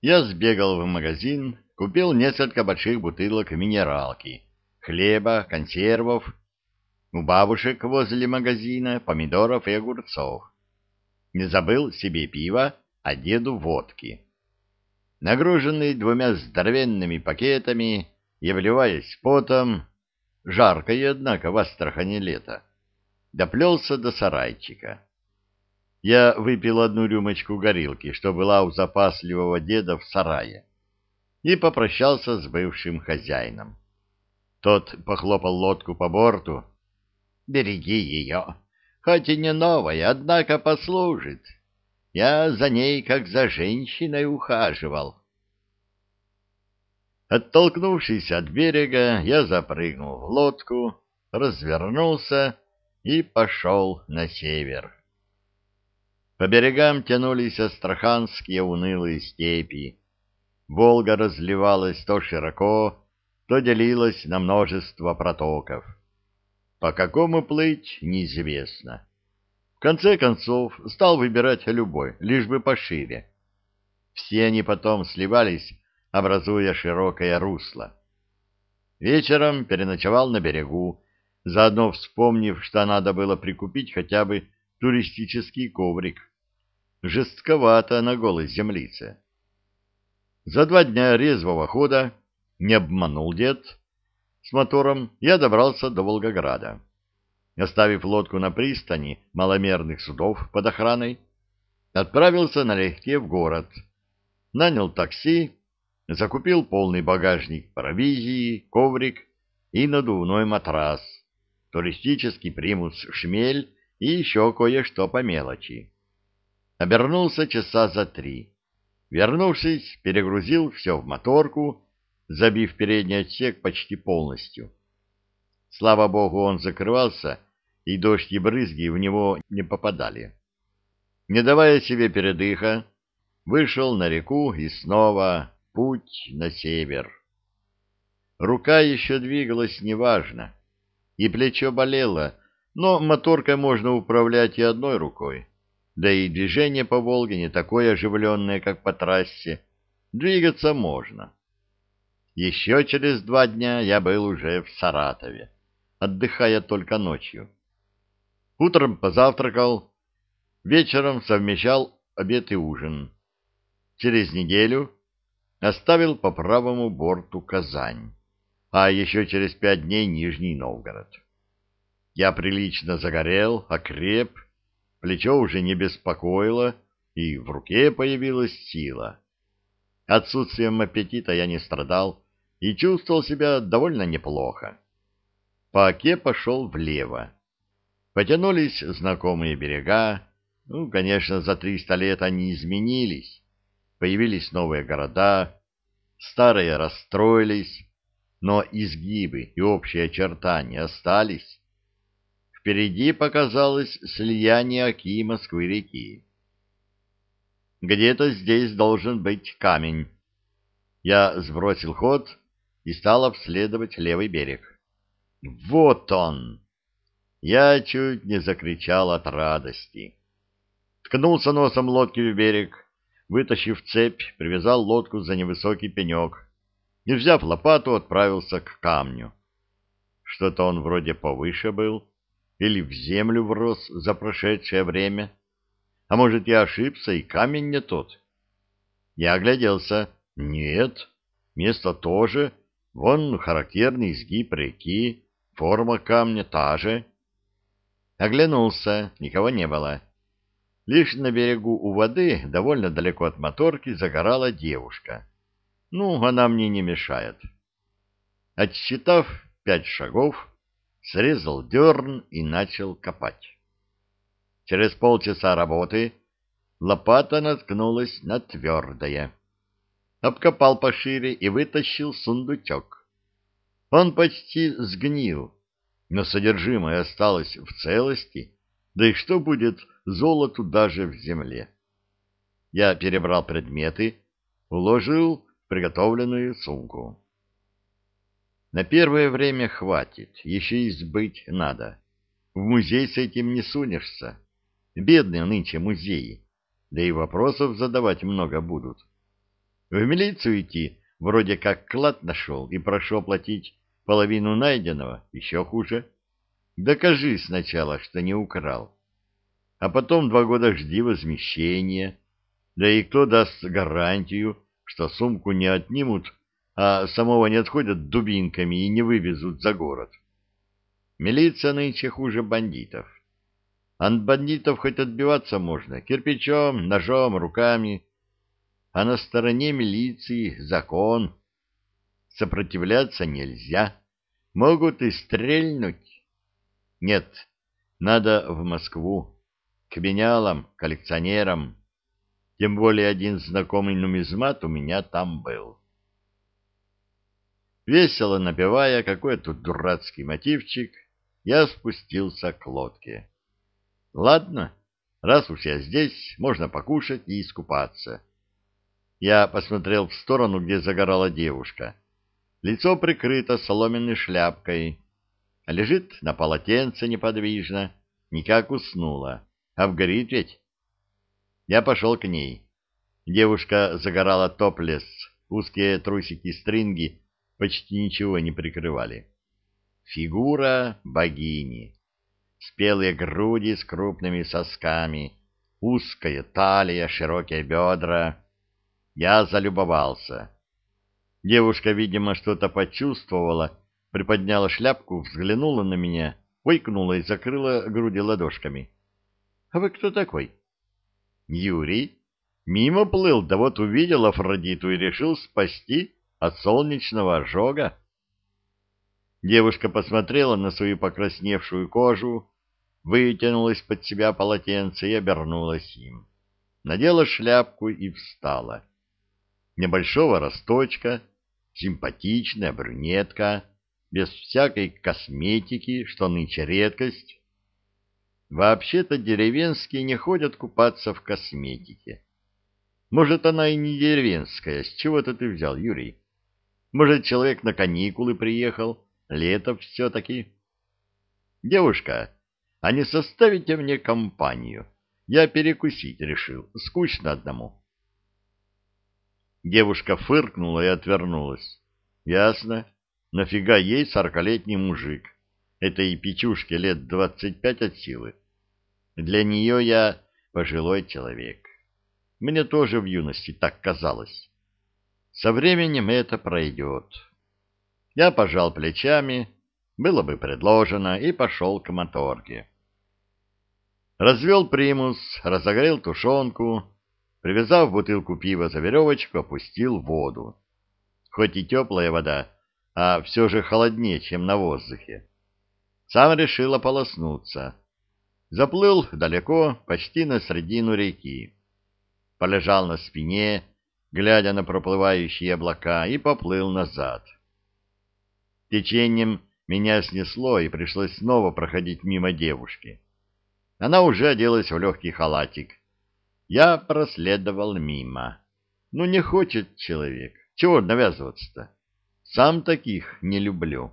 Я сбегал в магазин, купил несколько больших бутылок минералки, хлеба, консервов, у бабушек возле магазина помидоров и огурцов. Не забыл себе пива, а деду водки. Нагруженный двумя здоровенными пакетами и вливаясь потом, жаркое, однако, в Астрахани лето, доплелся до сарайчика. Я выпил одну рюмочку горилки, что была у запасливого деда в сарае, и попрощался с бывшим хозяином. Тот похлопал лодку по борту. «Береги ее, хоть и не новая, однако послужит. Я за ней, как за женщиной, ухаживал». Оттолкнувшись от берега, я запрыгнул в лодку, развернулся и пошел на север. По берегам тянулись астраханские унылые степи. Волга разливалась то широко, то делилась на множество протоков. По какому плыть, неизвестно. В конце концов, стал выбирать любой, лишь бы пошире. Все они потом сливались, образуя широкое русло. Вечером переночевал на берегу, заодно вспомнив, что надо было прикупить хотя бы туристический коврик. Жестковато на голой землице. За два дня резвого хода не обманул дед. С мотором я добрался до Волгограда. Оставив лодку на пристани маломерных судов под охраной, отправился налегке в город. Нанял такси, закупил полный багажник провизии, коврик и надувной матрас, туристический примус «Шмель» и еще кое-что по мелочи. Обернулся часа за три. Вернувшись, перегрузил все в моторку, забив передний отсек почти полностью. Слава богу, он закрывался, и дождь и брызги в него не попадали. Не давая себе передыха, вышел на реку и снова путь на север. Рука еще двигалась неважно, и плечо болело, но моторкой можно управлять и одной рукой да и движение по Волге не такое оживленное, как по трассе. Двигаться можно. Еще через два дня я был уже в Саратове, отдыхая только ночью. Утром позавтракал, вечером совмещал обед и ужин. Через неделю оставил по правому борту Казань, а еще через пять дней Нижний Новгород. Я прилично загорел, окреп, плечо уже не беспокоило, и в руке появилась сила. Отсутствием аппетита я не страдал и чувствовал себя довольно неплохо. По оке пошел влево. Потянулись знакомые берега. Ну, конечно, за триста лет они изменились. Появились новые города, старые расстроились, но изгибы и общие очертания остались. Впереди показалось слияние Оки и Москвы-реки. Где-то здесь должен быть камень. Я сбросил ход и стал обследовать левый берег. Вот он! Я чуть не закричал от радости. Ткнулся носом лодки в берег, вытащив цепь, привязал лодку за невысокий пенек и, взяв лопату, отправился к камню. Что-то он вроде повыше был или в землю врос за прошедшее время. А может, я ошибся, и камень не тот? Я огляделся. Нет, место тоже. Вон характерный изгиб реки, форма камня та же. Оглянулся, никого не было. Лишь на берегу у воды, довольно далеко от моторки, загорала девушка. Ну, она мне не мешает. Отсчитав пять шагов, срезал дерн и начал копать. Через полчаса работы лопата наткнулась на твердое. Обкопал пошире и вытащил сундучок. Он почти сгнил, но содержимое осталось в целости, да и что будет золоту даже в земле? Я перебрал предметы, уложил в приготовленную сумку. На первое время хватит, еще и сбыть надо. В музей с этим не сунешься. Бедные нынче музеи, да и вопросов задавать много будут. В милицию идти вроде как клад нашел и прошу оплатить половину найденного, еще хуже. Докажи сначала, что не украл. А потом два года жди возмещения. Да и кто даст гарантию, что сумку не отнимут, а самого не отходят дубинками и не вывезут за город? Милиция нынче хуже бандитов. От бандитов хоть отбиваться можно, кирпичом, ножом, руками. А на стороне милиции закон. Сопротивляться нельзя. Могут и стрельнуть. Нет, надо в Москву. К менялам, коллекционерам. Тем более один знакомый нумизмат у меня там был. Весело напевая какой-то дурацкий мотивчик, я спустился к лодке. Ладно, раз уж я здесь, можно покушать и искупаться. Я посмотрел в сторону, где загорала девушка. Лицо прикрыто соломенной шляпкой. Лежит на полотенце неподвижно, никак уснула. Обгорит ведь? Я пошел к ней. Девушка загорала топлес, узкие трусики-стринги почти ничего не прикрывали. Фигура богини спелые груди с крупными сосками, узкая талия, широкие бедра. Я залюбовался. Девушка, видимо, что-то почувствовала, приподняла шляпку, взглянула на меня, ойкнула и закрыла груди ладошками. — А вы кто такой? — Юрий. Мимо плыл, да вот увидел Афродиту и решил спасти от солнечного ожога. Девушка посмотрела на свою покрасневшую кожу, вытянула из-под себя полотенце и обернулась им. Надела шляпку и встала. Небольшого росточка, симпатичная брюнетка, без всякой косметики, что нынче редкость. Вообще-то деревенские не ходят купаться в косметике. Может, она и не деревенская, с чего-то ты взял, Юрий? Может, человек на каникулы приехал, Лето все-таки. Девушка, а не составите мне компанию? Я перекусить решил. Скучно одному. Девушка фыркнула и отвернулась. Ясно. Нафига ей сорокалетний мужик? Этой печушке лет двадцать пять от силы. Для нее я пожилой человек. Мне тоже в юности так казалось. Со временем это пройдет. Я пожал плечами, было бы предложено, и пошел к моторке. Развел примус, разогрел тушенку, привязав бутылку пива за веревочку, опустил воду. Хоть и теплая вода, а все же холоднее, чем на воздухе. Сам решил ополоснуться. Заплыл далеко, почти на середину реки. Полежал на спине, глядя на проплывающие облака, и поплыл назад. Течением меня снесло, и пришлось снова проходить мимо девушки. Она уже оделась в легкий халатик. Я проследовал мимо. Ну, не хочет человек. Чего навязываться-то? Сам таких не люблю.